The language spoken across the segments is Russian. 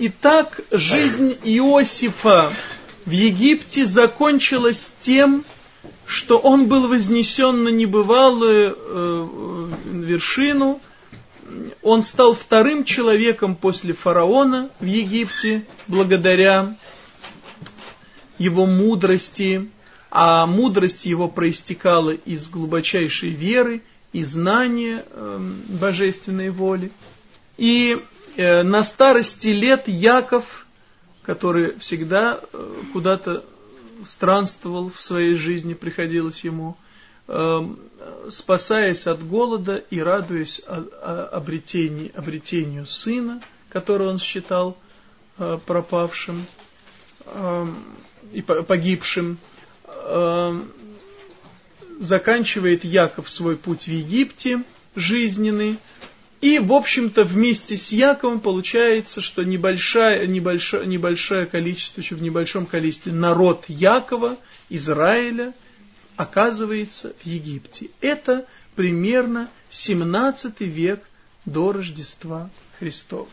Итак, жизнь Иосифа в Египте закончилась тем, что он был вознесен на небывалую э, вершину, он стал вторым человеком после фараона в Египте, благодаря его мудрости, а мудрость его проистекала из глубочайшей веры и знания э, божественной воли. И на старости лет Яков, который всегда э, куда-то странствовал в своей жизни, приходилось ему, э, спасаясь от голода и радуясь обретению, обретению сына, который он считал э, пропавшим э, и погибшим, заканчивает Яков свой путь в Египте жизненный, и, в общем-то, вместе с Яковом получается, что небольшое, небольшое, небольшое количество, еще в небольшом количестве народ Якова, Израиля, оказывается в Египте. Это примерно 17 век до Рождества Христова.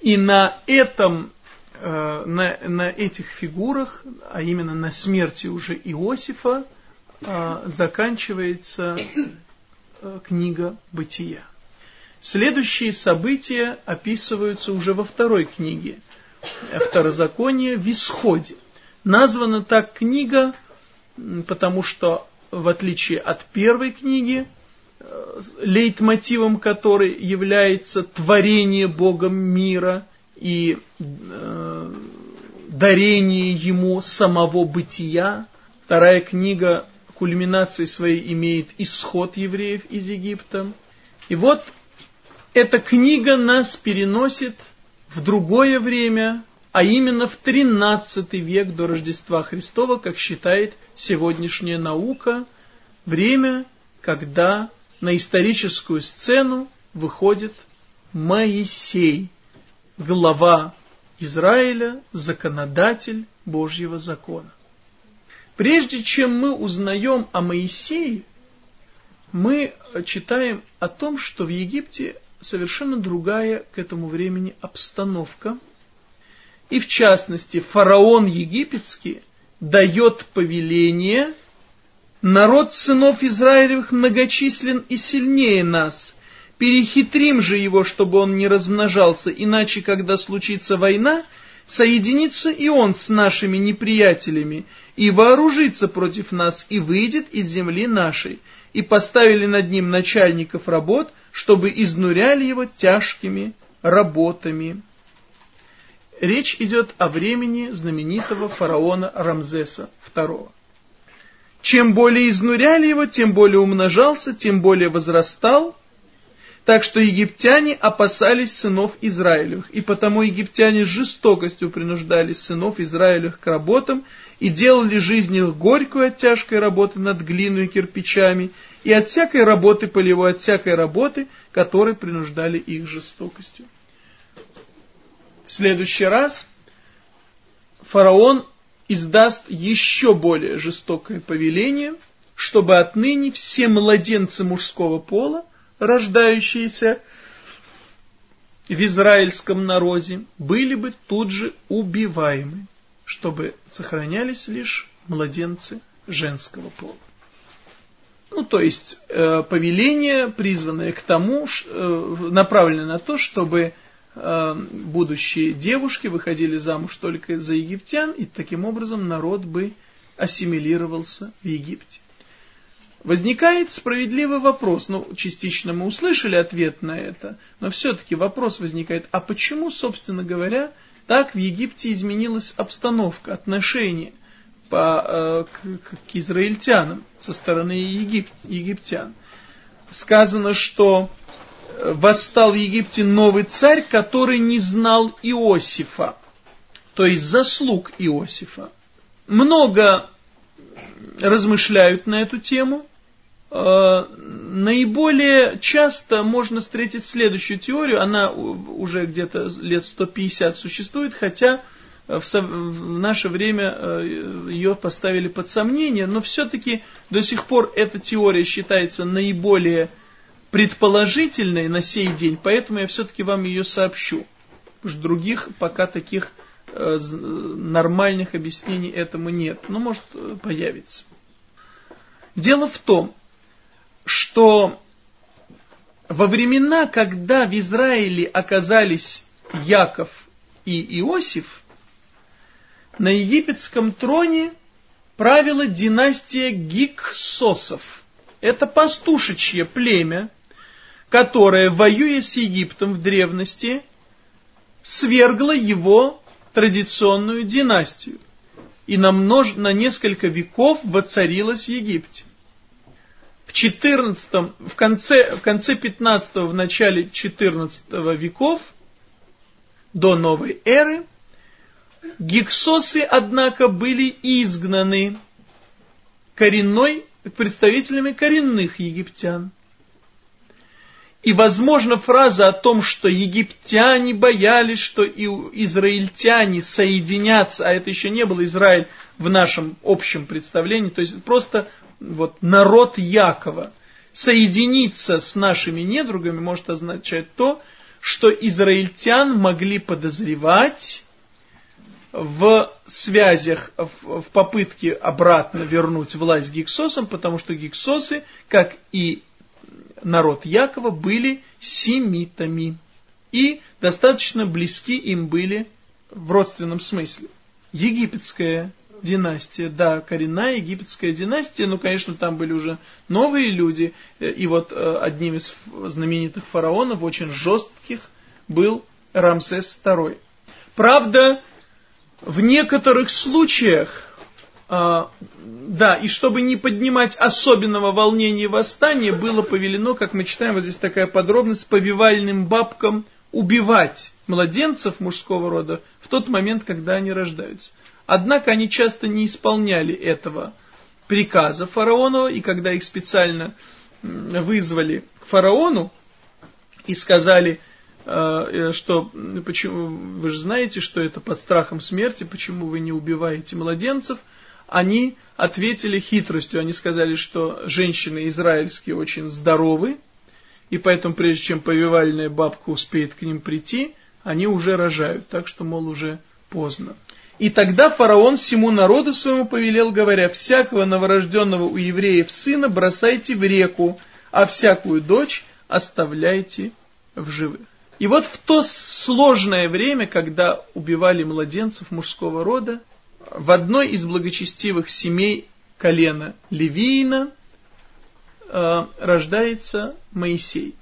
И на этом, э, на, на этих фигурах, а именно на смерти уже Иосифа, э, заканчивается э, книга Бытия. Следующие события описываются уже во второй книге Второзаконие в Исходе. Названа так книга, потому что, в отличие от первой книги, э, лейтмотивом которой является творение Богом мира и э, дарение ему самого бытия, вторая книга кульминацией своей имеет исход евреев из Египта. И вот эта книга нас переносит в другое время, а именно в 13 век до Рождества Христова, как считает сегодняшняя наука, время, когда на историческую сцену выходит Моисей, глава Израиля, законодатель Божьего закона. Прежде чем мы узнаем о Моисее, мы читаем о том, что в Египте совершенно другая к этому времени обстановка. И в частности, фараон египетский дает повеление, народ сынов Израилевых многочислен и сильнее нас, перехитрим же его, чтобы он не размножался, иначе, когда случится война, соединится и он с нашими неприятелями, и вооружится против нас, и выйдет из земли нашей, и поставили над ним начальников работ, чтобы изнуряли его тяжкими работами. Речь идет о времени знаменитого фараона Рамзеса II. Чем более изнуряли его, тем более умножался, тем более возрастал, так что египтяне опасались сынов Израилевых, и потому египтяне с жестокостью принуждали сынов Израилевых к работам и делали жизнь их горькую от тяжкой работы над глиной и кирпичами, и от всякой работы полевой, от всякой работы, которые принуждали их жестокостью. В следующий раз фараон издаст еще более жестокое повеление, чтобы отныне все младенцы мужского пола, рождающиеся в израильском народе, были бы тут же убиваемы, чтобы сохранялись лишь младенцы женского пола. Ну, то есть э, повеление, призванное к тому, ш, э, направленное на то, чтобы э, будущие девушки выходили замуж только за египтян, и таким образом народ бы ассимилировался в Египте. Возникает справедливый вопрос, ну, частично мы услышали ответ на это, но все-таки вопрос возникает, а почему, собственно говоря, так в Египте изменилась обстановка, отношения? По, э, к, к израильтянам со стороны егип, египтян. Сказано, что э, восстал в Египте новый царь, который не знал Иосифа, то есть заслуг Иосифа. Много размышляют на эту тему. Э, наиболее часто можно встретить следующую теорию, она уже где-то лет 150 существует, хотя в, в наше время э, ее поставили под сомнение, но все-таки до сих пор эта теория считается наиболее предположительной на сей день, поэтому я все-таки вам ее сообщу. Что других пока таких э, нормальных объяснений этому нет. Но может э, появиться. Дело в том, что во времена, когда в Израиле оказались Яков и Иосиф, на египетском троне правила династия Гиксосов. Это пастушечье племя, которое, воюя с Египтом в древности, свергло его традиционную династию и на, множ... на несколько веков воцарилось в Египте. В, 14, в, конце, в конце 15 в начале 14 веков до новой эры гиксосы, однако, были изгнаны коренной представителями коренных египтян. И, возможно, фраза о том, что египтяне боялись, что и израильтяне соединятся, а это еще не был Израиль в нашем общем представлении, то есть просто вот народ Якова соединиться с нашими недругами может означать то, что израильтян могли подозревать в связях, в, попытке обратно вернуть власть гиксосам, потому что гиксосы, как и народ Якова, были семитами и достаточно близки им были в родственном смысле. Египетская династия, да, коренная египетская династия, но, конечно, там были уже новые люди, и вот э, одним из знаменитых фараонов, очень жестких, был Рамсес II. Правда, в некоторых случаях, а, да, и чтобы не поднимать особенного волнения и восстания, было повелено, как мы читаем, вот здесь такая подробность, повивальным бабкам убивать младенцев мужского рода в тот момент, когда они рождаются. Однако они часто не исполняли этого приказа фараонова, и когда их специально вызвали к фараону и сказали, что почему вы же знаете, что это под страхом смерти, почему вы не убиваете младенцев, они ответили хитростью, они сказали, что женщины израильские очень здоровы, и поэтому прежде чем повивальная бабка успеет к ним прийти, они уже рожают, так что, мол, уже поздно. И тогда фараон всему народу своему повелел, говоря, «Всякого новорожденного у евреев сына бросайте в реку, а всякую дочь оставляйте в живых». И вот в то сложное время, когда убивали младенцев мужского рода, в одной из благочестивых семей колена Левиина э, рождается Моисей.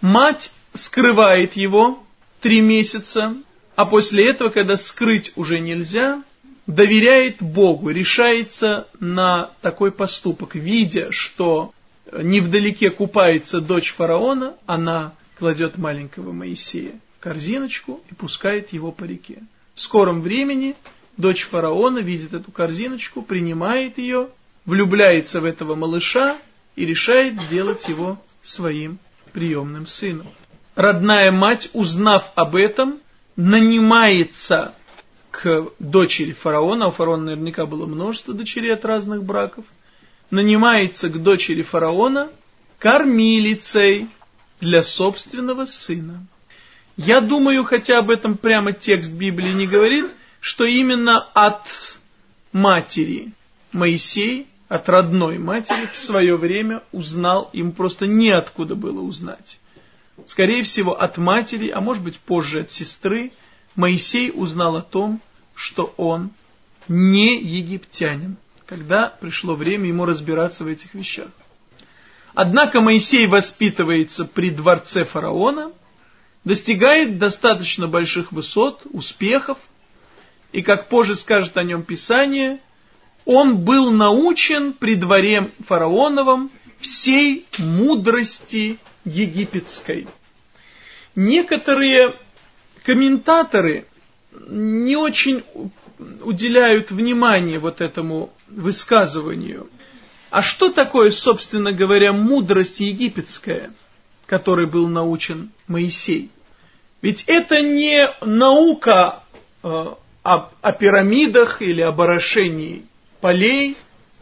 Мать скрывает его три месяца, а после этого, когда скрыть уже нельзя, доверяет Богу, решается на такой поступок, видя, что невдалеке купается дочь фараона, она кладет маленького Моисея в корзиночку и пускает его по реке. В скором времени дочь фараона видит эту корзиночку, принимает ее, влюбляется в этого малыша и решает сделать его своим приемным сыном. Родная мать, узнав об этом, нанимается к дочери фараона, у фараона наверняка было множество дочерей от разных браков, нанимается к дочери фараона кормилицей, для собственного сына. Я думаю, хотя об этом прямо текст Библии не говорит, что именно от матери Моисей, от родной матери в свое время узнал, им просто неоткуда было узнать. Скорее всего, от матери, а может быть позже от сестры, Моисей узнал о том, что он не египтянин, когда пришло время ему разбираться в этих вещах. Однако Моисей воспитывается при дворце фараона, достигает достаточно больших высот, успехов, и, как позже скажет о нем Писание, он был научен при дворе фараоновом всей мудрости египетской. Некоторые комментаторы не очень уделяют внимание вот этому высказыванию – а что такое, собственно говоря, мудрость египетская, которой был научен Моисей? Ведь это не наука э, о, о пирамидах или об орошении полей,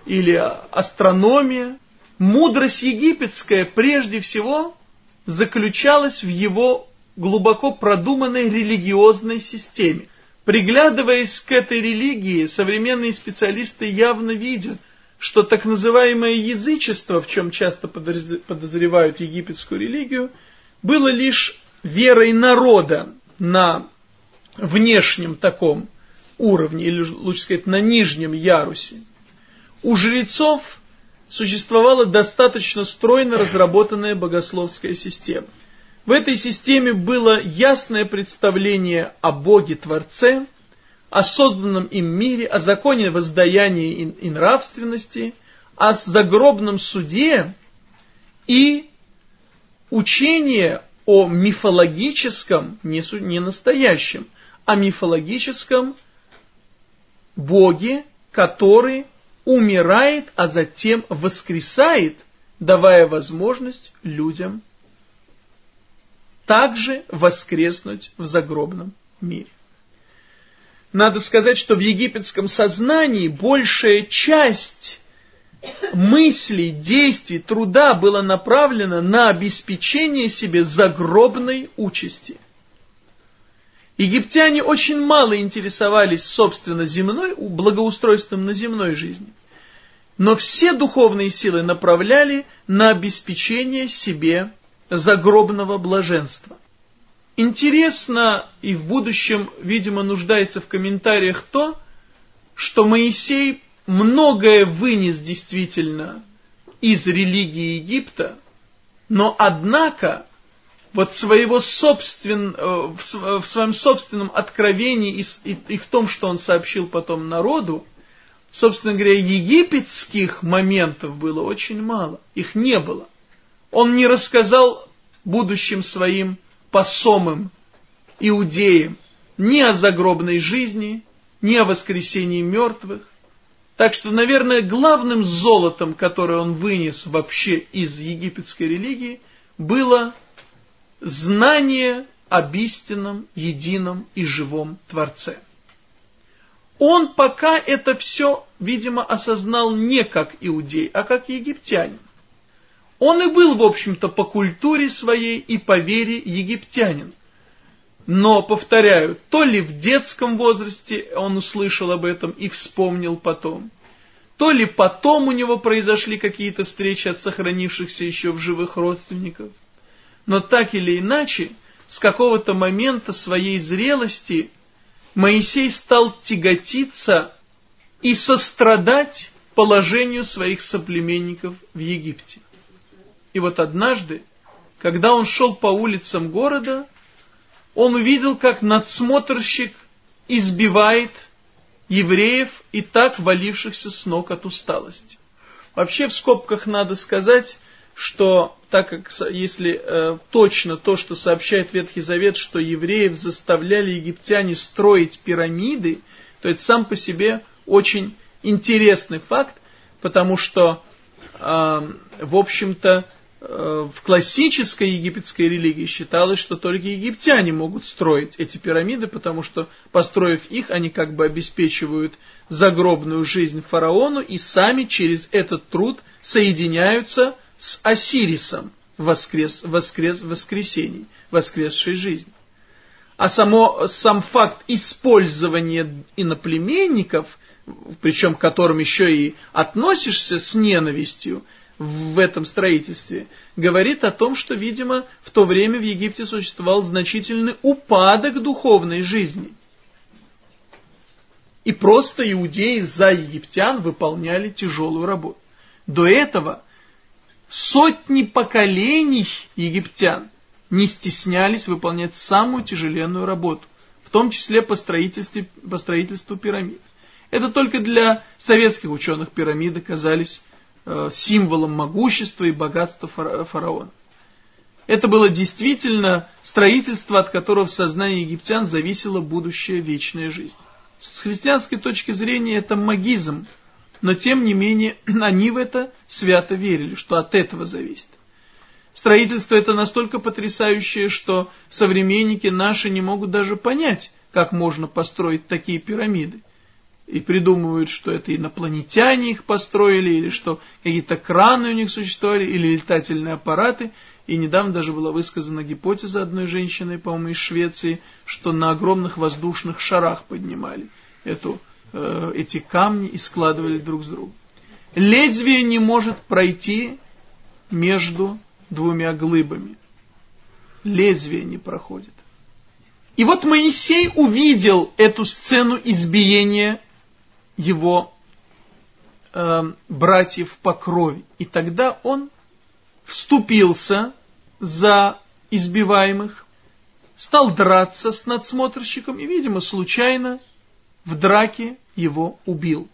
или астрономия. Мудрость египетская прежде всего заключалась в его глубоко продуманной религиозной системе. Приглядываясь к этой религии, современные специалисты явно видят, что так называемое язычество, в чем часто подозревают египетскую религию, было лишь верой народа на внешнем таком уровне, или лучше сказать, на нижнем ярусе. У жрецов существовала достаточно стройно разработанная богословская система. В этой системе было ясное представление о Боге-Творце, о созданном им мире, о законе воздаяния и, нравственности, о загробном суде и учение о мифологическом, не настоящем, о мифологическом Боге, который умирает, а затем воскресает, давая возможность людям также воскреснуть в загробном мире. Надо сказать, что в египетском сознании большая часть мыслей, действий, труда была направлена на обеспечение себе загробной участи. Египтяне очень мало интересовались, собственно, земной, благоустройством на земной жизни. Но все духовные силы направляли на обеспечение себе загробного блаженства. Интересно и в будущем, видимо, нуждается в комментариях то, что Моисей многое вынес действительно из религии Египта, но однако вот своего собствен, э, в своем собственном откровении и, и в том, что он сообщил потом народу, собственно говоря, египетских моментов было очень мало, их не было. Он не рассказал будущим своим посомым иудеям ни о загробной жизни, ни о воскресении мертвых. Так что, наверное, главным золотом, которое он вынес вообще из египетской религии, было знание об истинном, едином и живом Творце. Он пока это все, видимо, осознал не как иудей, а как египтянин. Он и был, в общем-то, по культуре своей и по вере египтянин. Но, повторяю, то ли в детском возрасте он услышал об этом и вспомнил потом, то ли потом у него произошли какие-то встречи от сохранившихся еще в живых родственников. Но так или иначе, с какого-то момента своей зрелости Моисей стал тяготиться и сострадать положению своих соплеменников в Египте. И вот однажды, когда он шел по улицам города, он увидел, как надсмотрщик избивает евреев и так валившихся с ног от усталости. Вообще в скобках надо сказать, что так как если э, точно то, что сообщает Ветхий Завет, что евреев заставляли египтяне строить пирамиды, то это сам по себе очень интересный факт, потому что, э, в общем-то, в классической египетской религии считалось, что только египтяне могут строить эти пирамиды, потому что, построив их, они как бы обеспечивают загробную жизнь фараону и сами через этот труд соединяются с Осирисом воскрес, воскрес, воскресений, воскресшей жизни. А само, сам факт использования иноплеменников, причем к которым еще и относишься с ненавистью, в этом строительстве, говорит о том, что, видимо, в то время в Египте существовал значительный упадок духовной жизни. И просто иудеи за египтян выполняли тяжелую работу. До этого сотни поколений египтян не стеснялись выполнять самую тяжеленную работу, в том числе по, строительству, по строительству пирамид. Это только для советских ученых пирамиды казались символом могущества и богатства фараона. Это было действительно строительство, от которого в сознании египтян зависела будущая вечная жизнь. С христианской точки зрения это магизм, но тем не менее они в это свято верили, что от этого зависит. Строительство это настолько потрясающее, что современники наши не могут даже понять, как можно построить такие пирамиды и придумывают, что это инопланетяне их построили, или что какие-то краны у них существовали, или летательные аппараты. И недавно даже была высказана гипотеза одной женщины, по-моему, из Швеции, что на огромных воздушных шарах поднимали эту, э, эти камни и складывали друг с другом. Лезвие не может пройти между двумя глыбами. Лезвие не проходит. И вот Моисей увидел эту сцену избиения его э, братьев по крови. И тогда он вступился за избиваемых, стал драться с надсмотрщиком и, видимо, случайно в драке его убил.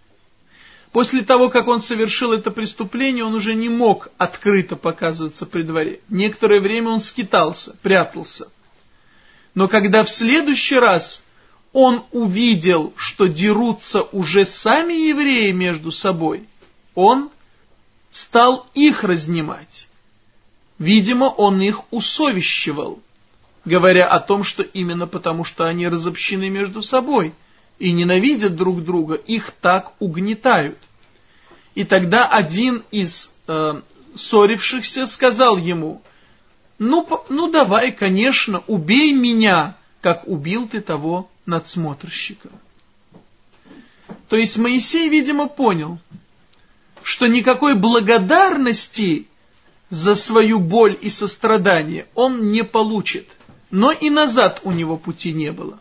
После того, как он совершил это преступление, он уже не мог открыто показываться при дворе. Некоторое время он скитался, прятался. Но когда в следующий раз он увидел, что дерутся уже сами евреи между собой, он стал их разнимать. Видимо, он их усовещивал, говоря о том, что именно потому, что они разобщены между собой и ненавидят друг друга, их так угнетают. И тогда один из э, ссорившихся сказал ему, ну, ну давай, конечно, убей меня, как убил ты того надсмотрщика. То есть Моисей, видимо, понял, что никакой благодарности за свою боль и сострадание он не получит, но и назад у него пути не было.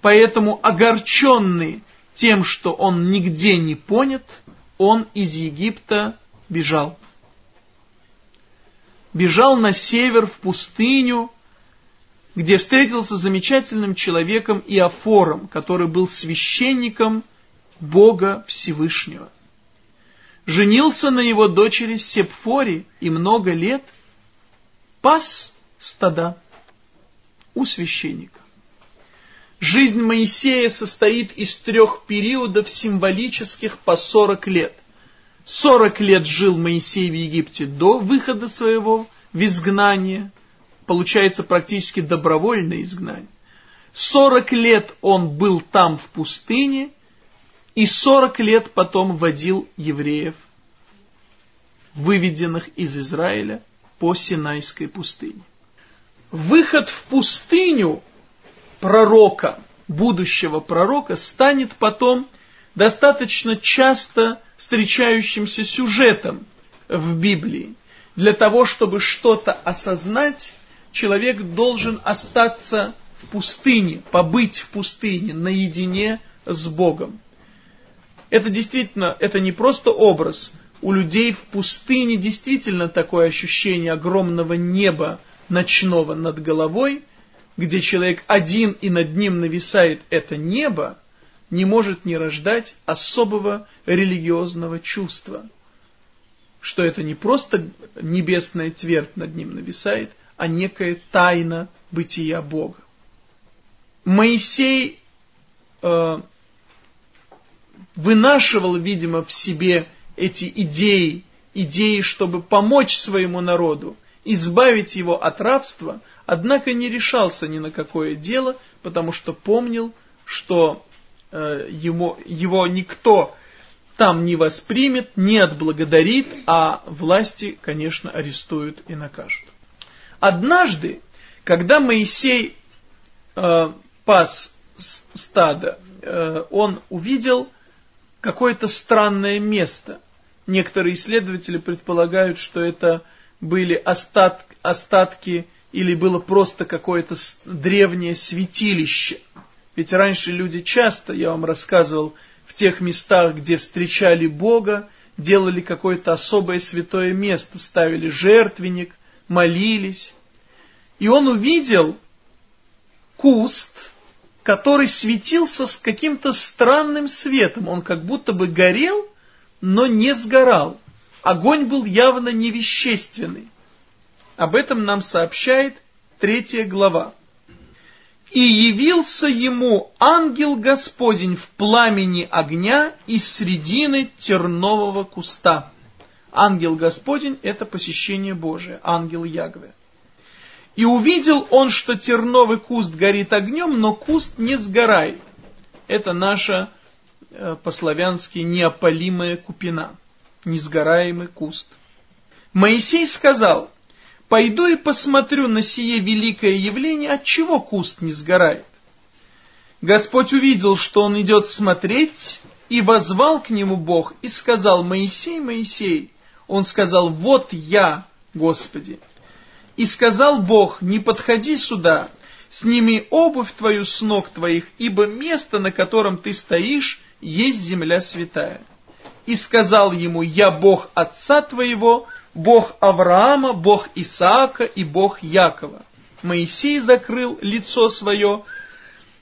Поэтому огорченный тем, что он нигде не понят, он из Египта бежал. Бежал на север в пустыню, где встретился с замечательным человеком Иофором, который был священником Бога Всевышнего женился на его дочери Сепфоре и много лет пас стада у священника. Жизнь Моисея состоит из трех периодов символических по 40 лет. 40 лет жил Моисей в Египте до выхода своего в изгнание, получается практически добровольное изгнание. 40 лет он был там в пустыне, и сорок лет потом водил евреев, выведенных из Израиля по Синайской пустыне. Выход в пустыню пророка, будущего пророка, станет потом достаточно часто встречающимся сюжетом в Библии. Для того, чтобы что-то осознать, человек должен остаться в пустыне, побыть в пустыне наедине с Богом. Это действительно, это не просто образ. У людей в пустыне действительно такое ощущение огромного неба ночного над головой, где человек один и над ним нависает это небо, не может не рождать особого религиозного чувства. Что это не просто небесная твердь над ним нависает, а некая тайна бытия Бога. Моисей э, вынашивал, видимо, в себе эти идеи, идеи, чтобы помочь своему народу, избавить его от рабства, однако не решался ни на какое дело, потому что помнил, что э, ему, его никто там не воспримет, не отблагодарит, а власти, конечно, арестуют и накажут. Однажды, когда Моисей э, пас стадо, э, он увидел какое-то странное место. Некоторые исследователи предполагают, что это были остат, остатки или было просто какое-то древнее святилище. Ведь раньше люди часто, я вам рассказывал, в тех местах, где встречали Бога, делали какое-то особое святое место, ставили жертвенник, молились. И он увидел куст, который светился с каким-то странным светом. Он как будто бы горел, но не сгорал. Огонь был явно невещественный. Об этом нам сообщает третья глава. «И явился ему ангел Господень в пламени огня из средины тернового куста». Ангел Господень – это посещение Божие, ангел Ягве. И увидел он, что терновый куст горит огнем, но куст не сгорает. Это наша э, по-славянски неопалимая купина, несгораемый куст. Моисей сказал, Пойду и посмотрю на сие великое явление, от чего куст не сгорает. Господь увидел, что он идет смотреть, и возвал к нему Бог, и сказал, Моисей, Моисей. Он сказал, вот я, Господи. И сказал Бог, не подходи сюда, сними обувь твою с ног твоих, ибо место, на котором ты стоишь, есть земля святая. И сказал ему, я Бог отца твоего, Бог Авраама, Бог Исаака и Бог Якова. Моисей закрыл лицо свое,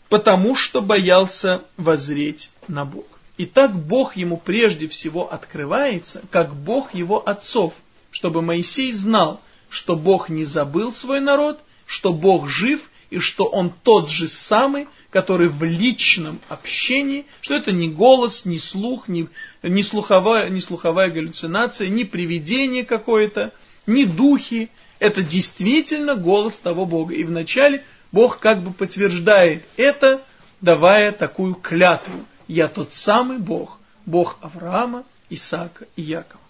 потому что боялся возреть на Бога. Итак, Бог ему прежде всего открывается, как Бог его отцов, чтобы Моисей знал, что Бог не забыл свой народ, что Бог жив и что Он тот же самый, который в личном общении, что это не голос, не слух, не, не, слуховая, не слуховая галлюцинация, не привидение какое-то, не духи. Это действительно голос того Бога. И вначале Бог как бы подтверждает это, давая такую клятву. Я тот самый Бог, Бог Авраама, Исаака и Якова.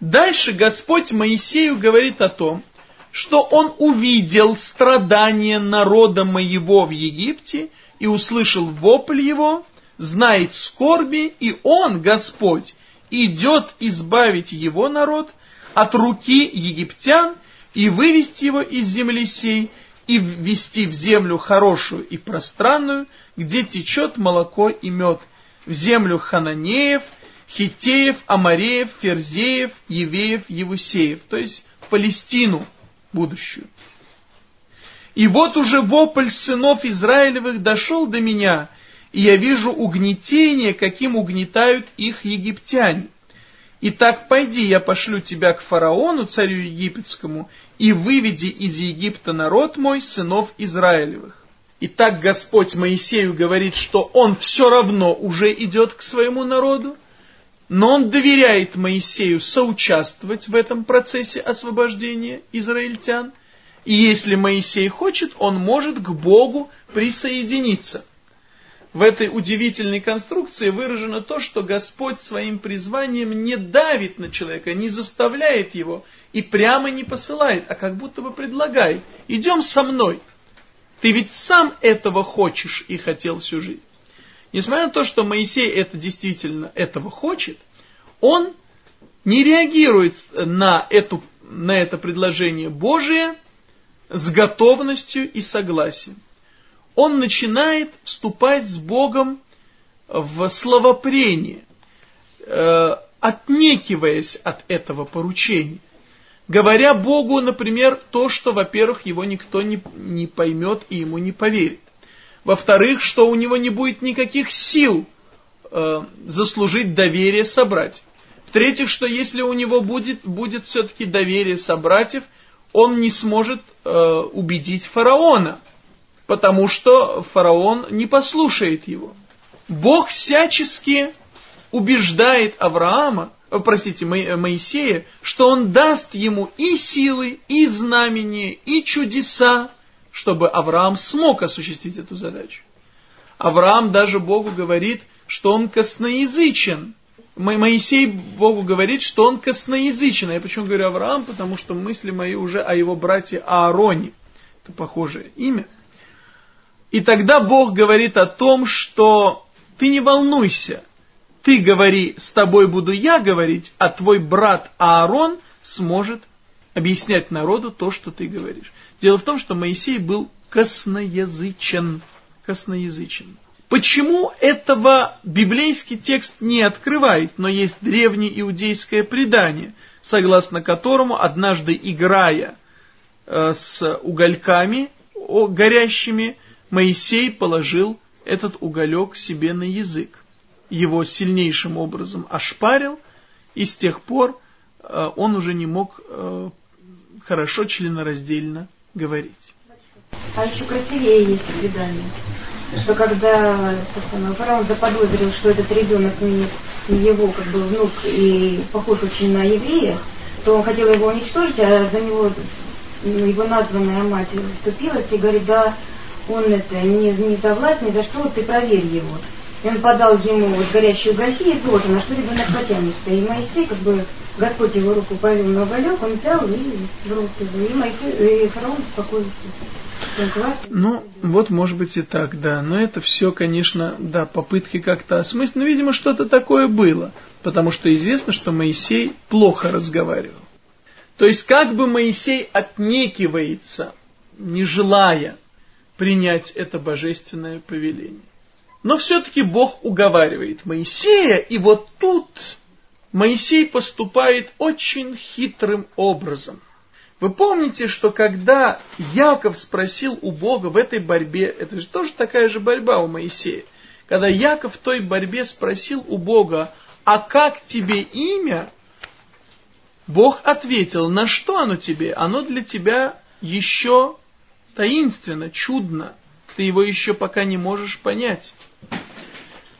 Дальше Господь Моисею говорит о том, что он увидел страдания народа моего в Египте и услышал вопль его, знает скорби, и он, Господь, идет избавить его народ от руки египтян и вывести его из земли сей, и ввести в землю хорошую и пространную, где течет молоко и мед, в землю хананеев, хитеев, амареев, ферзеев, евеев, евусеев, то есть в Палестину будущую. И вот уже вопль сынов Израилевых дошел до меня, и я вижу угнетение, каким угнетают их египтяне. Итак, пойди, я пошлю тебя к фараону, царю египетскому, и выведи из Египта народ мой, сынов Израилевых. Итак, Господь Моисею говорит, что он все равно уже идет к своему народу, но он доверяет Моисею соучаствовать в этом процессе освобождения израильтян, и если Моисей хочет, он может к Богу присоединиться – в этой удивительной конструкции выражено то, что Господь своим призванием не давит на человека, не заставляет его и прямо не посылает, а как будто бы предлагает. Идем со мной. Ты ведь сам этого хочешь и хотел всю жизнь. Несмотря на то, что Моисей это действительно этого хочет, он не реагирует на, эту, на это предложение Божие с готовностью и согласием он начинает вступать с Богом в словопрение, э, отнекиваясь от этого поручения. Говоря Богу, например, то, что, во-первых, его никто не, не поймет и ему не поверит. Во-вторых, что у него не будет никаких сил э, заслужить доверие собратьев. В-третьих, что если у него будет, будет все-таки доверие собратьев, он не сможет э, убедить фараона – потому что фараон не послушает его. Бог всячески убеждает Авраама, простите, Моисея, что он даст ему и силы, и знамения, и чудеса, чтобы Авраам смог осуществить эту задачу. Авраам даже Богу говорит, что он косноязычен. Моисей Богу говорит, что он косноязычен. Я почему говорю Авраам? Потому что мысли мои уже о его брате Аароне. Это похожее имя. И тогда Бог говорит о том, что ты не волнуйся, ты говори, с тобой буду я говорить, а твой брат Аарон сможет объяснять народу то, что ты говоришь. Дело в том, что Моисей был косноязычен. Косноязычен. Почему этого библейский текст не открывает, но есть древнее иудейское предание, согласно которому однажды играя э, с угольками горящими, Моисей положил этот уголек себе на язык. Его сильнейшим образом ошпарил, и с тех пор э, он уже не мог э, хорошо членораздельно говорить. А еще красивее есть предание, что когда фараон заподозрил, что этот ребенок не, не его как бы внук и похож очень на еврея, то он хотел его уничтожить, а за него его названная мать вступилась и говорит, да, он это не, не за власть, ни за что, ты проверь его. И он подал ему вот горящие угольки из ложа, на что ребенок потянется. И Моисей как бы Господь его руку повел на уголек, он взял и сбросил его. И, Моисей, и фараон успокоился. Ну, вот может быть и так, да. Но это все, конечно, да, попытки как-то осмыслить. Но, видимо, что-то такое было. Потому что известно, что Моисей плохо разговаривал. То есть, как бы Моисей отнекивается, не желая принять это божественное повеление. Но все-таки Бог уговаривает Моисея, и вот тут Моисей поступает очень хитрым образом. Вы помните, что когда Яков спросил у Бога в этой борьбе, это же тоже такая же борьба у Моисея, когда Яков в той борьбе спросил у Бога, а как тебе имя? Бог ответил, на что оно тебе? Оно для тебя еще таинственно, чудно. Ты его еще пока не можешь понять.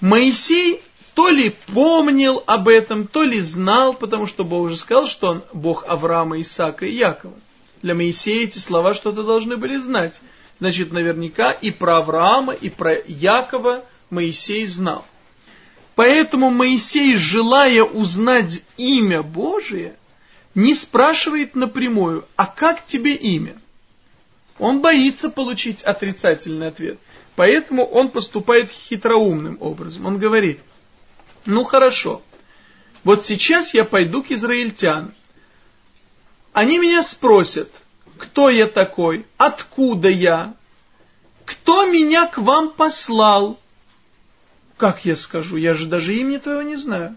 Моисей то ли помнил об этом, то ли знал, потому что Бог уже сказал, что он Бог Авраама, Исаака и Якова. Для Моисея эти слова что-то должны были знать. Значит, наверняка и про Авраама, и про Якова Моисей знал. Поэтому Моисей, желая узнать имя Божие, не спрашивает напрямую, а как тебе имя? Он боится получить отрицательный ответ. Поэтому он поступает хитроумным образом. Он говорит, ну хорошо, вот сейчас я пойду к израильтянам. Они меня спросят, кто я такой, откуда я, кто меня к вам послал. Как я скажу, я же даже имени твоего не знаю.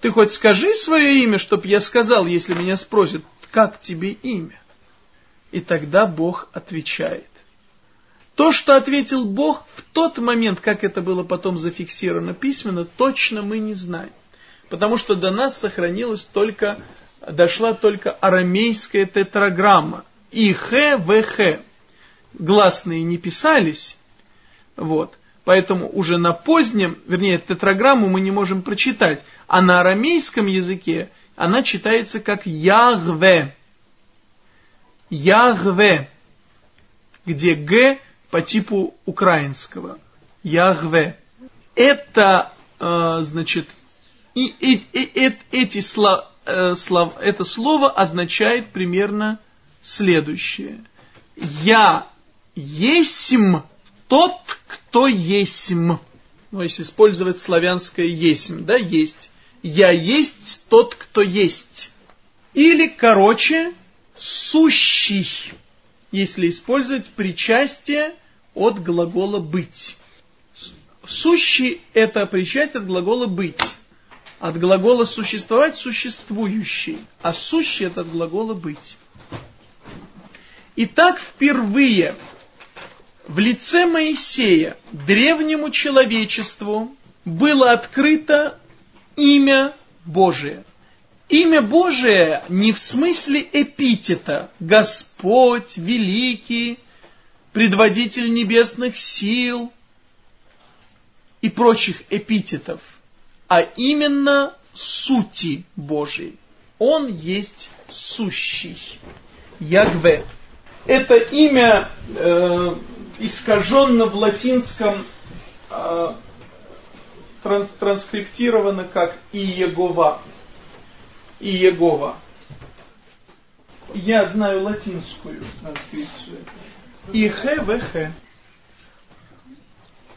Ты хоть скажи свое имя, чтоб я сказал, если меня спросят, как тебе имя. И тогда Бог отвечает. То, что ответил Бог в тот момент, как это было потом зафиксировано письменно, точно мы не знаем. Потому что до нас сохранилась только, дошла только арамейская тетраграмма. И Х, В, Х. Гласные не писались. Вот. Поэтому уже на позднем, вернее, тетраграмму мы не можем прочитать. А на арамейском языке она читается как Ягве. Ягве. Где Г по типу украинского. Ягве. Это, э, значит, и, и, и, и эти слова, э, слов, это слово означает примерно следующее. Я есмь тот, кто есмь. Ну, если использовать славянское есмь, да, есть. Я есть тот, кто есть. Или, короче, сущий если использовать причастие от глагола «быть». Сущий – это причастие от глагола «быть». От глагола «существовать» – существующий, а сущий – это от глагола «быть». Итак, впервые в лице Моисея древнему человечеству было открыто имя Божие – Имя Божие не в смысле эпитета «Господь», «Великий», «Предводитель небесных сил» и прочих эпитетов, а именно сути Божией. Он есть сущий. Ягве. Это имя э, искаженно в латинском э, транс транскриптировано как Иегова и Егова. Я знаю латинскую транскрипцию. И Х, В, Х.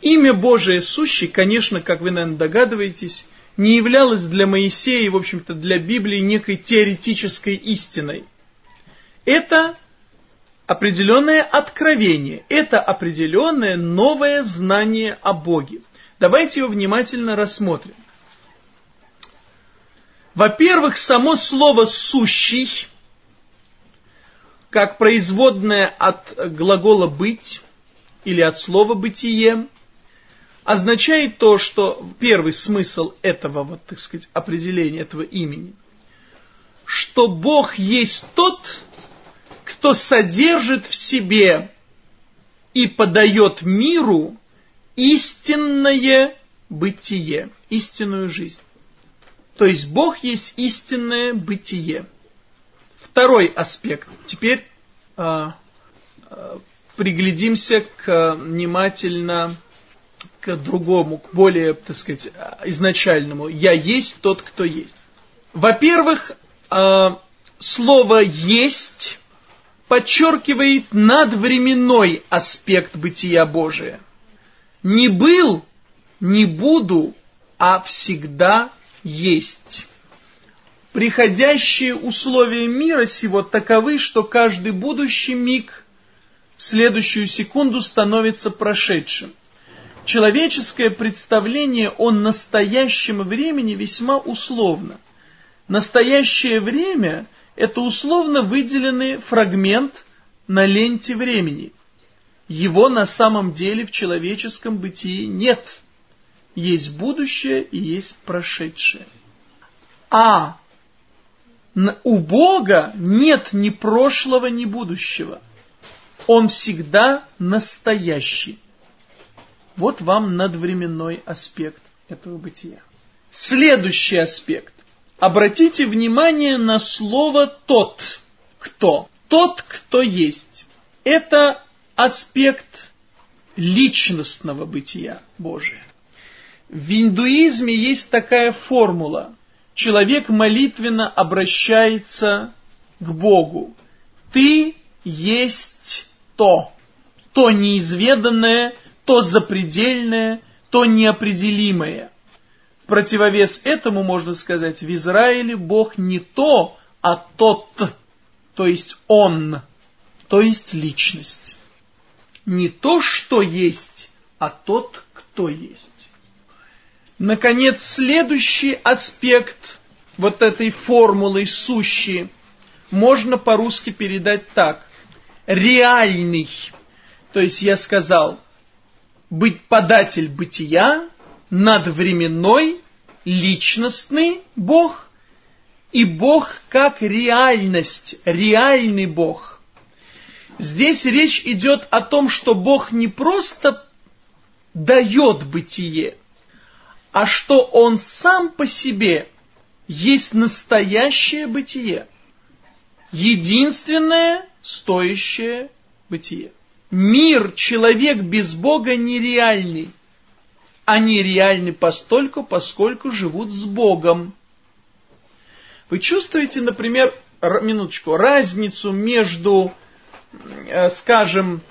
Имя Божие сущий, конечно, как вы, наверное, догадываетесь, не являлось для Моисея и, в общем-то, для Библии некой теоретической истиной. Это определенное откровение, это определенное новое знание о Боге. Давайте его внимательно рассмотрим. Во-первых, само слово «сущий», как производное от глагола «быть» или от слова «бытие», означает то, что первый смысл этого, вот, так сказать, определения этого имени, что Бог есть тот, кто содержит в себе и подает миру истинное бытие, истинную жизнь. То есть Бог есть истинное бытие. Второй аспект. Теперь э, э, приглядимся к, внимательно к другому, к более, так сказать, изначальному. Я есть тот, кто есть. Во-первых, э, слово «есть» подчеркивает надвременной аспект бытия Божия. Не был, не буду, а всегда есть. Приходящие условия мира сего таковы, что каждый будущий миг в следующую секунду становится прошедшим. Человеческое представление о настоящем времени весьма условно. Настоящее время – это условно выделенный фрагмент на ленте времени. Его на самом деле в человеческом бытии нет. Есть будущее и есть прошедшее. А у Бога нет ни прошлого, ни будущего. Он всегда настоящий. Вот вам надвременной аспект этого бытия. Следующий аспект. Обратите внимание на слово «тот», «кто». Тот, кто есть. Это аспект личностного бытия Божия. В индуизме есть такая формула. Человек молитвенно обращается к Богу. Ты есть то. То неизведанное, то запредельное, то неопределимое. В противовес этому можно сказать, в Израиле Бог не то, а тот, то есть Он, то есть личность. Не то, что есть, а тот, кто есть. Наконец, следующий аспект вот этой формулы сущий можно по-русски передать так. Реальный, то есть я сказал, быть податель бытия, надвременной, личностный Бог и Бог как реальность, реальный Бог. Здесь речь идет о том, что Бог не просто дает бытие, а что Он сам по себе есть настоящее бытие, единственное стоящее бытие. Мир, человек без Бога нереальный. Они реальны постольку, поскольку живут с Богом. Вы чувствуете, например, минуточку, разницу между, э, скажем,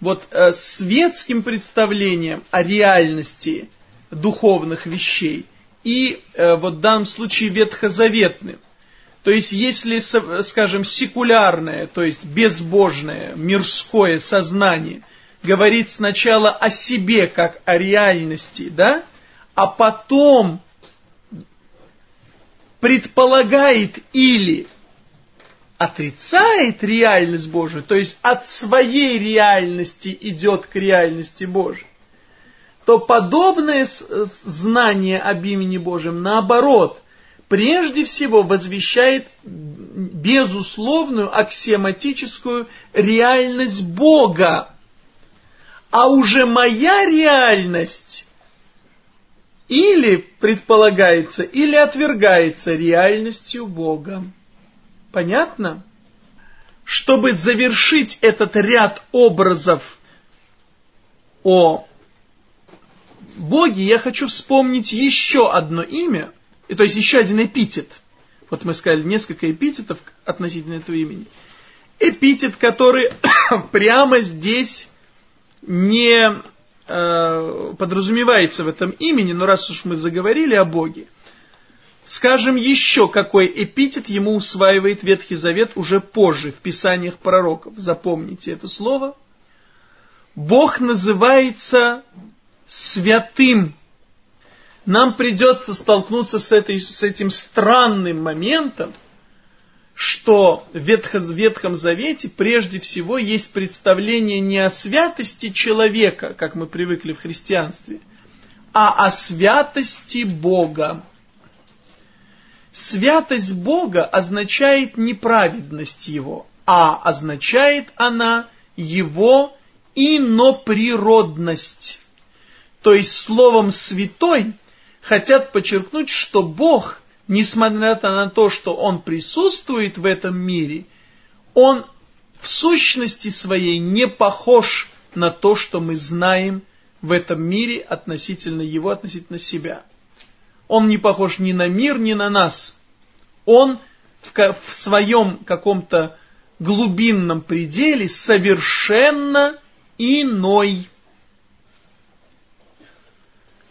вот э, светским представлением о реальности духовных вещей. И э, вот в данном случае ветхозаветным. То есть, если, скажем, секулярное, то есть безбожное, мирское сознание говорит сначала о себе, как о реальности, да, а потом предполагает или отрицает реальность Божию, то есть от своей реальности идет к реальности Божией, то подобное знание об имени Божьем, наоборот, прежде всего возвещает безусловную аксиоматическую реальность Бога. А уже моя реальность или предполагается, или отвергается реальностью Бога. Понятно? Чтобы завершить этот ряд образов о Боге, я хочу вспомнить еще одно имя – и, то есть еще один эпитет. Вот мы сказали несколько эпитетов относительно этого имени. Эпитет, который прямо здесь не э, подразумевается в этом имени, но раз уж мы заговорили о Боге, скажем еще, какой эпитет ему усваивает Ветхий Завет уже позже в Писаниях пророков. Запомните это слово. Бог называется святым нам придется столкнуться с, этой, с этим странным моментом, что в Ветхом, Завете прежде всего есть представление не о святости человека, как мы привыкли в христианстве, а о святости Бога. Святость Бога означает не праведность Его, а означает она Его иноприродность. То есть словом «святой» хотят подчеркнуть, что Бог, несмотря на то, что Он присутствует в этом мире, Он в сущности своей не похож на то, что мы знаем в этом мире относительно Его, относительно себя. Он не похож ни на мир, ни на нас. Он в, своем каком-то глубинном пределе совершенно иной.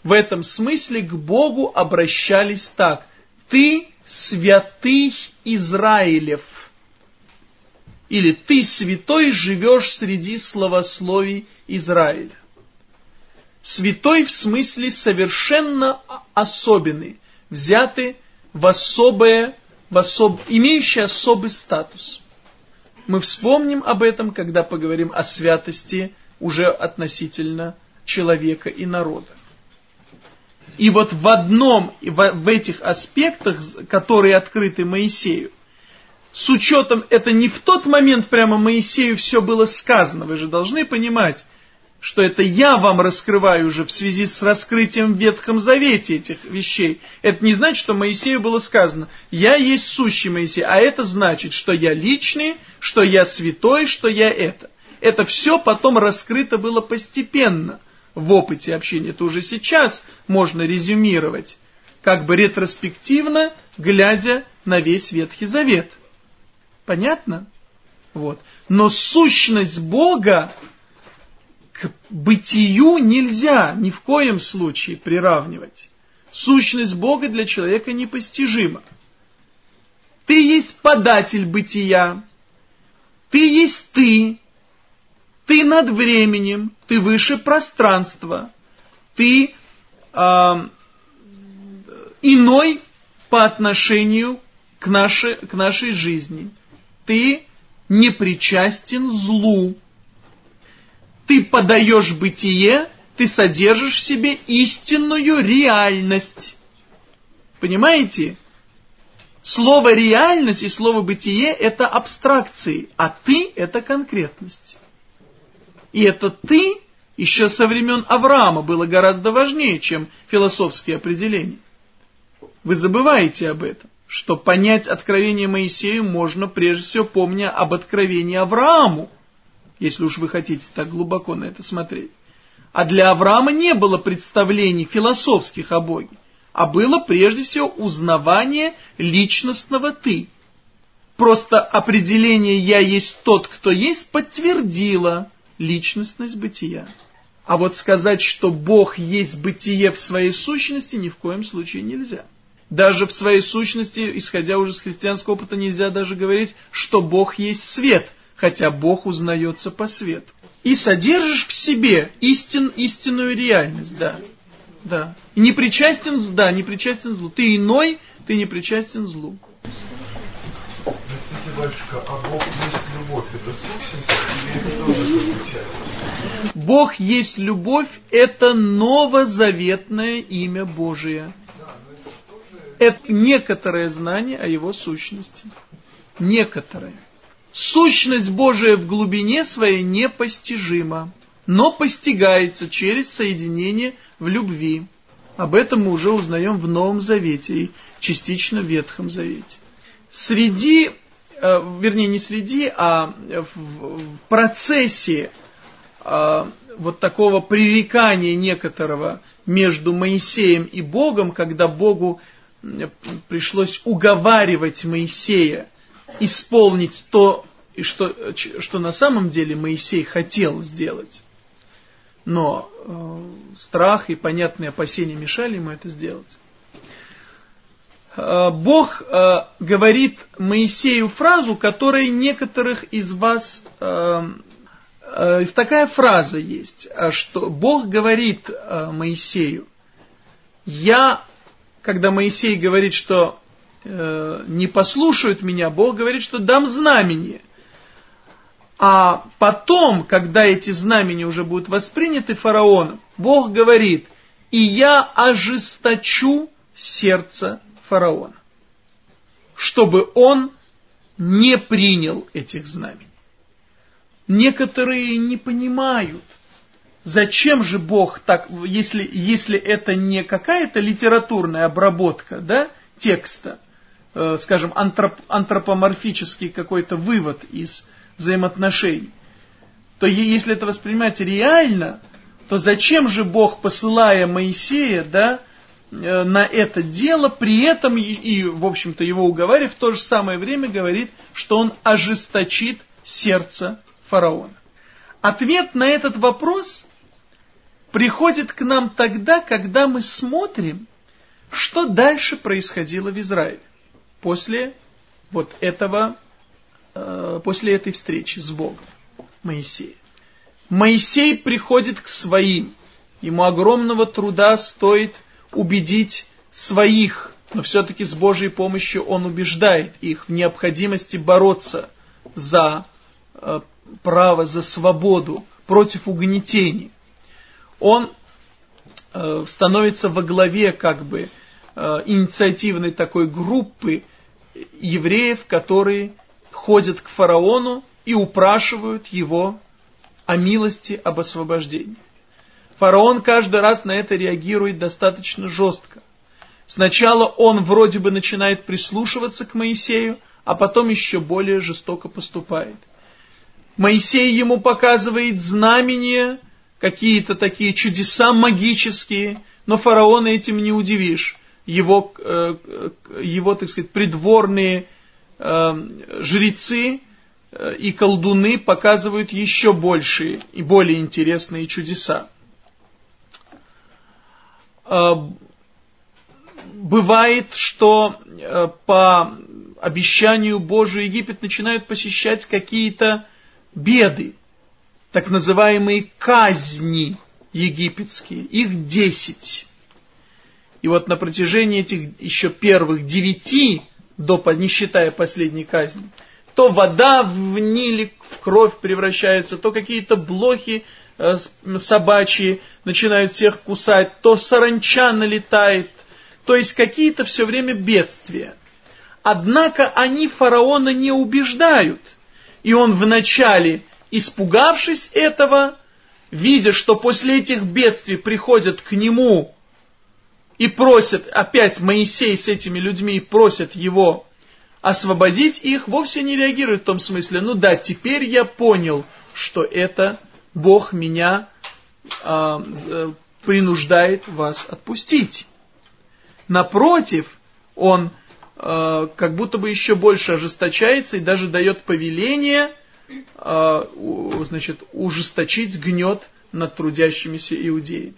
В этом смысле к Богу обращались так. Ты святый Израилев. Или ты святой живешь среди словословий Израиля. Святой в смысле совершенно особенный, взятый в особое, в особ, имеющий особый статус. Мы вспомним об этом, когда поговорим о святости уже относительно человека и народа. И вот в одном, в, этих аспектах, которые открыты Моисею, с учетом, это не в тот момент прямо Моисею все было сказано, вы же должны понимать, что это я вам раскрываю уже в связи с раскрытием в Ветхом Завете этих вещей. Это не значит, что Моисею было сказано, я есть сущий Моисей, а это значит, что я личный, что я святой, что я это. Это все потом раскрыто было постепенно в опыте общения. Это уже сейчас можно резюмировать, как бы ретроспективно, глядя на весь Ветхий Завет. Понятно? Вот. Но сущность Бога к бытию нельзя ни в коем случае приравнивать. Сущность Бога для человека непостижима. Ты есть податель бытия, ты есть ты, ты над временем, ты выше пространства, ты э, иной по отношению к нашей, к нашей жизни. Ты не причастен злу ты подаешь бытие, ты содержишь в себе истинную реальность. Понимаете? Слово реальность и слово бытие это абстракции, а ты это конкретность. И это ты еще со времен Авраама было гораздо важнее, чем философские определения. Вы забываете об этом, что понять откровение Моисею можно прежде всего помня об откровении Аврааму если уж вы хотите так глубоко на это смотреть. А для Авраама не было представлений философских о Боге, а было прежде всего узнавание личностного «ты». Просто определение «я есть тот, кто есть» подтвердило личностность бытия. А вот сказать, что Бог есть бытие в своей сущности, ни в коем случае нельзя. Даже в своей сущности, исходя уже с христианского опыта, нельзя даже говорить, что Бог есть свет – хотя Бог узнается по свету. И содержишь в себе истин, истинную реальность, да. Да. И не причастен, да, не причастен злу. Ты иной, ты не причастен злу. Простите, батюшка, а Бог есть Бог есть любовь, это новозаветное имя Божие. Это некоторое знание о его сущности. Некоторое. Сущность Божия в глубине своей непостижима, но постигается через соединение в любви. Об этом мы уже узнаем в Новом Завете и частично в Ветхом Завете. Среди, вернее не среди, а в процессе э, вот такого пререкания некоторого между Моисеем и Богом, когда Богу пришлось уговаривать Моисея исполнить то, что, что на самом деле Моисей хотел сделать. Но э, страх и понятные опасения мешали ему это сделать. Э, Бог э, говорит Моисею фразу, которая некоторых из вас... Э, такая фраза есть, что Бог говорит Моисею, я, когда Моисей говорит, что не послушают меня, Бог говорит, что дам знамение. А потом, когда эти знамения уже будут восприняты фараоном, Бог говорит, и я ожесточу сердце фараона, чтобы он не принял этих знамений. Некоторые не понимают, зачем же Бог так, если, если это не какая-то литературная обработка да, текста, Э, скажем, антроп, антропоморфический какой-то вывод из взаимоотношений, то если это воспринимать реально, то зачем же Бог, посылая Моисея, да, на это дело, при этом и, и в общем-то, его уговаривает, в то же самое время говорит, что он ожесточит сердце фараона. Ответ на этот вопрос приходит к нам тогда, когда мы смотрим, что дальше происходило в Израиле после вот этого, э, после этой встречи с Богом Моисея. Моисей приходит к своим. Ему огромного труда стоит убедить своих, но все-таки с Божьей помощью он убеждает их в необходимости бороться за э, право, за свободу, против угнетений. Он э, становится во главе как бы э, инициативной такой группы евреев, которые ходят к фараону и упрашивают его о милости, об освобождении. Фараон каждый раз на это реагирует достаточно жестко. Сначала он вроде бы начинает прислушиваться к Моисею, а потом еще более жестоко поступает. Моисей ему показывает знамения, какие-то такие чудеса магические, но фараона этим не удивишь. Его, э, его так сказать, придворные э, жрецы э, и колдуны показывают еще большие и более интересные чудеса. Бывает, что по обещанию Божию Египет начинают посещать какие-то беды, так называемые казни египетские, их десять. И вот на протяжении этих еще первых девяти, до, не считая последней казни, то вода в Ниле в кровь превращается, то какие-то блохи э, собачьи начинают всех кусать, то саранча налетает, то есть какие-то все время бедствия. Однако они фараона не убеждают, и он вначале испугавшись этого, видя, что после этих бедствий приходят к нему и просят, опять Моисей с этими людьми просят его освободить их, вовсе не реагирует в том смысле, ну да, теперь я понял, что это Бог меня а, э, принуждает вас отпустить. Напротив, он э, как будто бы еще больше ожесточается и даже дает повеление – а, значит, ужесточить гнет над трудящимися иудеями.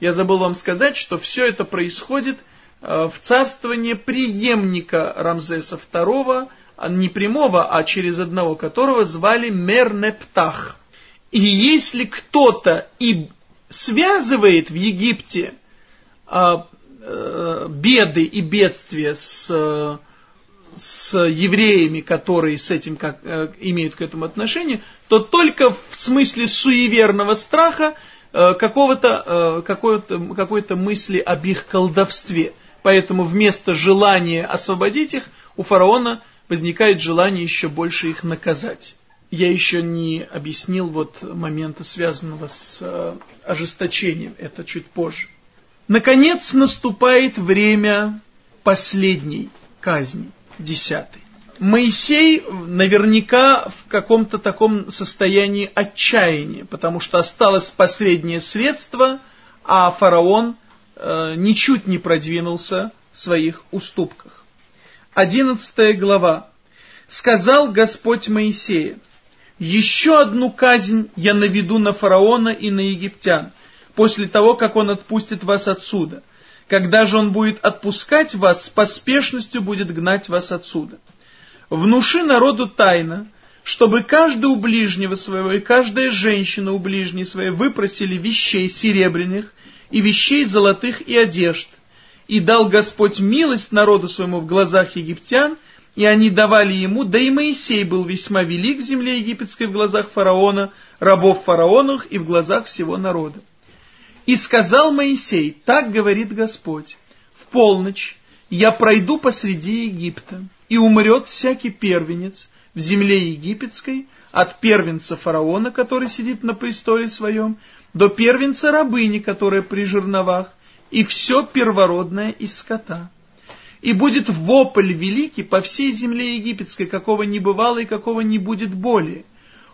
Я забыл вам сказать, что все это происходит а, в царствовании преемника Рамзеса II, не прямого, а через одного которого звали Мернептах. И если кто-то и связывает в Египте беды и бедствия с с евреями, которые с этим как, э, имеют к этому отношение, то только в смысле суеверного страха э, какого-то, э, какой-то, какой-то мысли об их колдовстве. Поэтому вместо желания освободить их, у фараона возникает желание еще больше их наказать. Я еще не объяснил вот момента, связанного с э, ожесточением, это чуть позже. Наконец наступает время последней казни десятый. Моисей наверняка в каком-то таком состоянии отчаяния, потому что осталось последнее средство, а фараон э, ничуть не продвинулся в своих уступках. Одиннадцатая глава. «Сказал Господь Моисея, еще одну казнь я наведу на фараона и на египтян, после того, как он отпустит вас отсюда» Когда же он будет отпускать вас, с поспешностью будет гнать вас отсюда. Внуши народу тайно, чтобы каждый у ближнего своего и каждая женщина у ближней своей выпросили вещей серебряных и вещей золотых и одежд. И дал Господь милость народу своему в глазах египтян, и они давали ему, да и Моисей был весьма велик в земле египетской в глазах фараона, рабов фараоновых и в глазах всего народа. И сказал Моисей, так говорит Господь, в полночь я пройду посреди Египта, и умрет всякий первенец в земле египетской, от первенца фараона, который сидит на престоле своем, до первенца рабыни, которая при жерновах, и все первородное из скота. И будет вопль великий по всей земле египетской, какого не бывало и какого не будет более.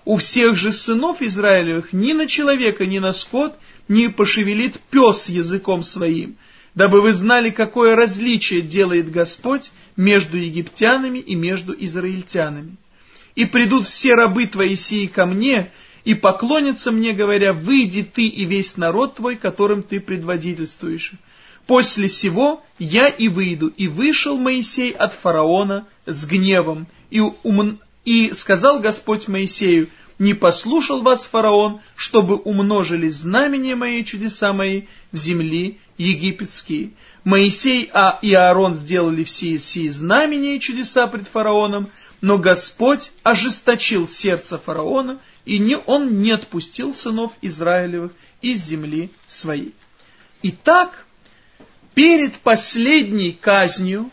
У всех же сынов Израилевых ни на человека, ни на скот не пошевелит пес языком своим, дабы вы знали, какое различие делает Господь между египтянами и между израильтянами. И придут все рабы твои сии ко мне, и поклонятся мне, говоря, «Выйди ты и весь народ твой, которым ты предводительствуешь». После сего я и выйду, и вышел Моисей от фараона с гневом, и, ум... и сказал Господь Моисею, не послушал вас фараон, чтобы умножили знамения мои, чудеса мои в земли египетские. Моисей а и Аарон сделали все сии знамения и чудеса пред фараоном, но Господь ожесточил сердце фараона, и не, он не отпустил сынов Израилевых из земли своей. Итак, перед последней казнью,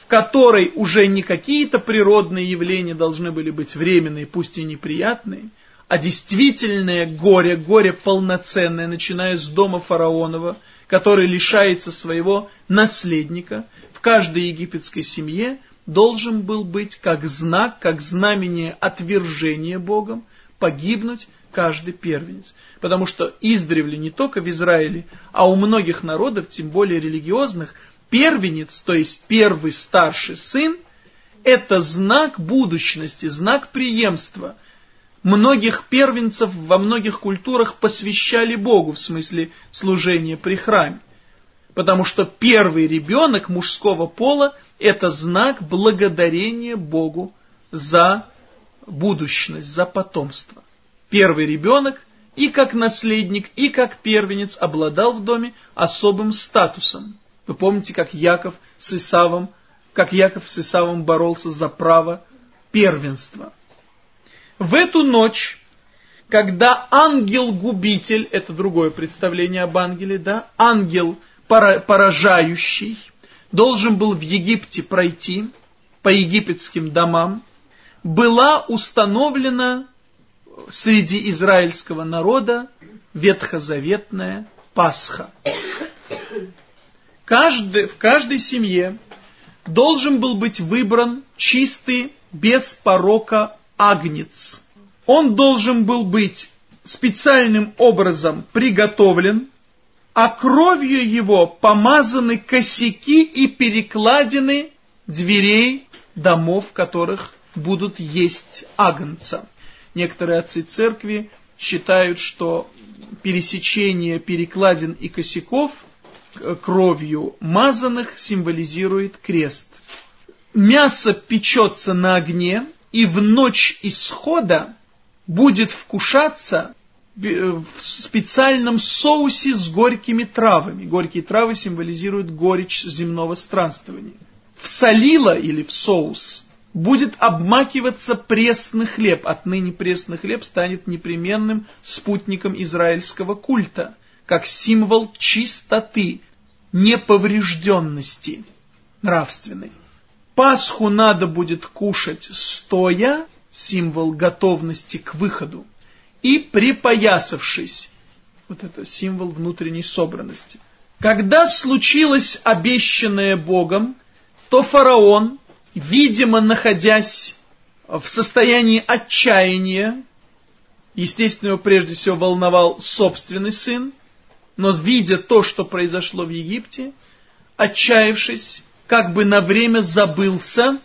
в которой уже не какие-то природные явления должны были быть временные, пусть и неприятные, а действительное горе, горе полноценное, начиная с дома фараонова, который лишается своего наследника, в каждой египетской семье должен был быть как знак, как знамение отвержения Богом, погибнуть каждый первенец. Потому что издревле не только в Израиле, а у многих народов, тем более религиозных, первенец, то есть первый старший сын, это знак будущности, знак преемства. Многих первенцев во многих культурах посвящали Богу, в смысле служения при храме. Потому что первый ребенок мужского пола – это знак благодарения Богу за будущность, за потомство. Первый ребенок и как наследник, и как первенец обладал в доме особым статусом. Вы помните, как Яков с Исавом, как Яков с Исавом боролся за право первенства. В эту ночь, когда ангел-губитель, это другое представление об ангеле, да, ангел поражающий, должен был в Египте пройти по египетским домам, была установлена среди израильского народа ветхозаветная Пасха. Каждый, в каждой семье должен был быть выбран чистый, без порока агнец. Он должен был быть специальным образом приготовлен, а кровью его помазаны косяки и перекладины дверей домов, которых будут есть агнца. Некоторые отцы церкви считают, что пересечение перекладин и косяков кровью мазанных символизирует крест. Мясо печется на огне, и в ночь исхода будет вкушаться в специальном соусе с горькими травами. Горькие травы символизируют горечь земного странствования. В солила или в соус будет обмакиваться пресный хлеб. Отныне пресный хлеб станет непременным спутником израильского культа, как символ чистоты, неповрежденности нравственной. Пасху надо будет кушать стоя, символ готовности к выходу, и припоясавшись, вот это символ внутренней собранности. Когда случилось обещанное Богом, то фараон видимо, находясь в состоянии отчаяния, естественно, его прежде всего волновал собственный сын, но видя то, что произошло в Египте, отчаявшись, как бы на время забылся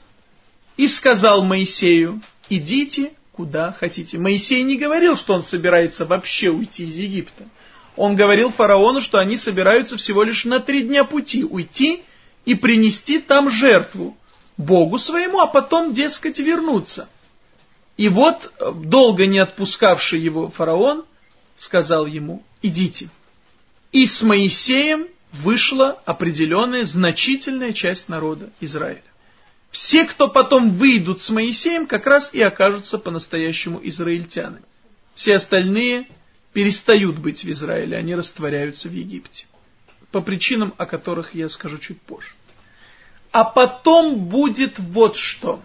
и сказал Моисею, идите куда хотите. Моисей не говорил, что он собирается вообще уйти из Египта. Он говорил фараону, что они собираются всего лишь на три дня пути уйти и принести там жертву. Богу своему, а потом, дескать, вернуться. И вот, э, долго не отпускавший его фараон, сказал ему, идите. И с Моисеем вышла определенная значительная часть народа Израиля. Все, кто потом выйдут с Моисеем, как раз и окажутся по-настоящему израильтянами. Все остальные перестают быть в Израиле, они растворяются в Египте. По причинам, о которых я скажу чуть позже. А потом будет вот что.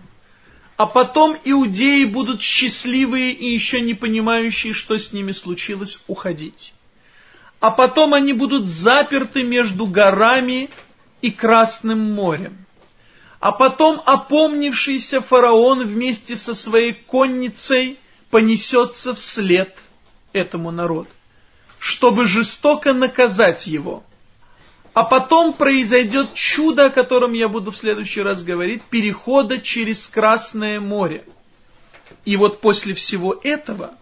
А потом иудеи будут счастливые и еще не понимающие, что с ними случилось, уходить. А потом они будут заперты между горами и Красным морем. А потом опомнившийся фараон вместе со своей конницей понесется вслед этому народу, чтобы жестоко наказать его – А потом произойдет чудо, о котором я буду в следующий раз говорить, перехода через Красное море. И вот после всего этого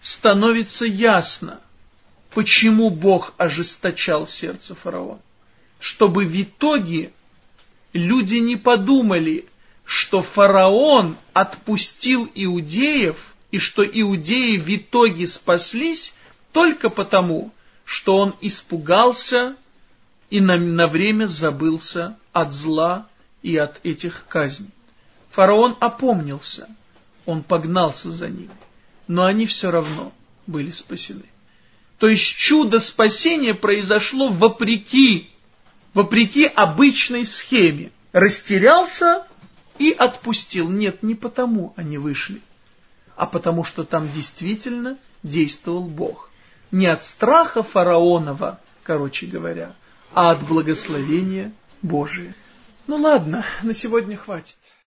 становится ясно, почему Бог ожесточал сердце фараона. Чтобы в итоге люди не подумали, что фараон отпустил иудеев, и что иудеи в итоге спаслись только потому, что он испугался и на, на время забылся от зла и от этих казней. Фараон опомнился, он погнался за ними, но они все равно были спасены. То есть чудо спасения произошло вопреки, вопреки обычной схеме. Растерялся и отпустил. Нет, не потому они вышли, а потому что там действительно действовал Бог. Не от страха фараонова, короче говоря, а от благословения Божия. Ну ладно, на сегодня хватит.